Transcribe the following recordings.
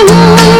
Hallelujah.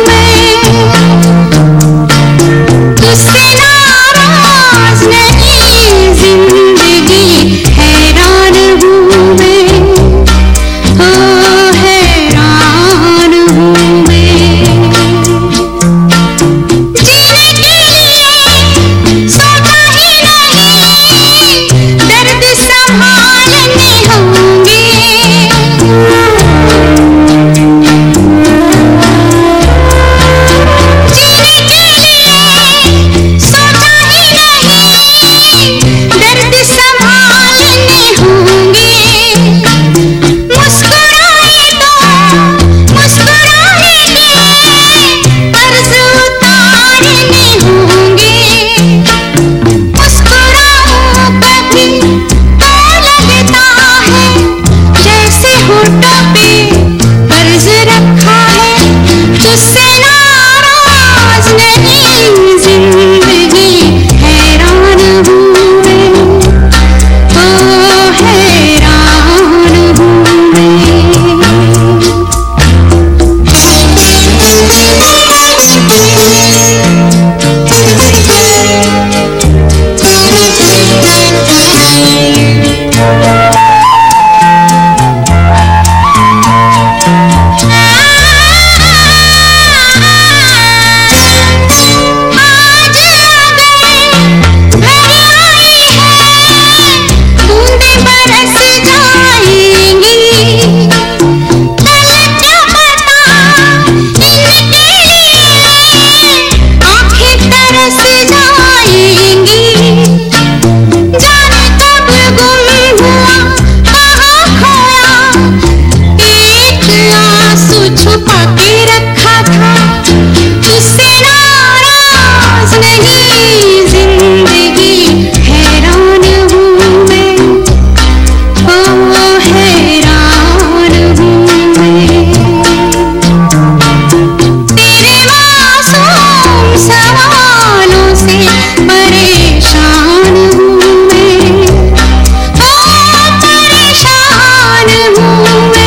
alone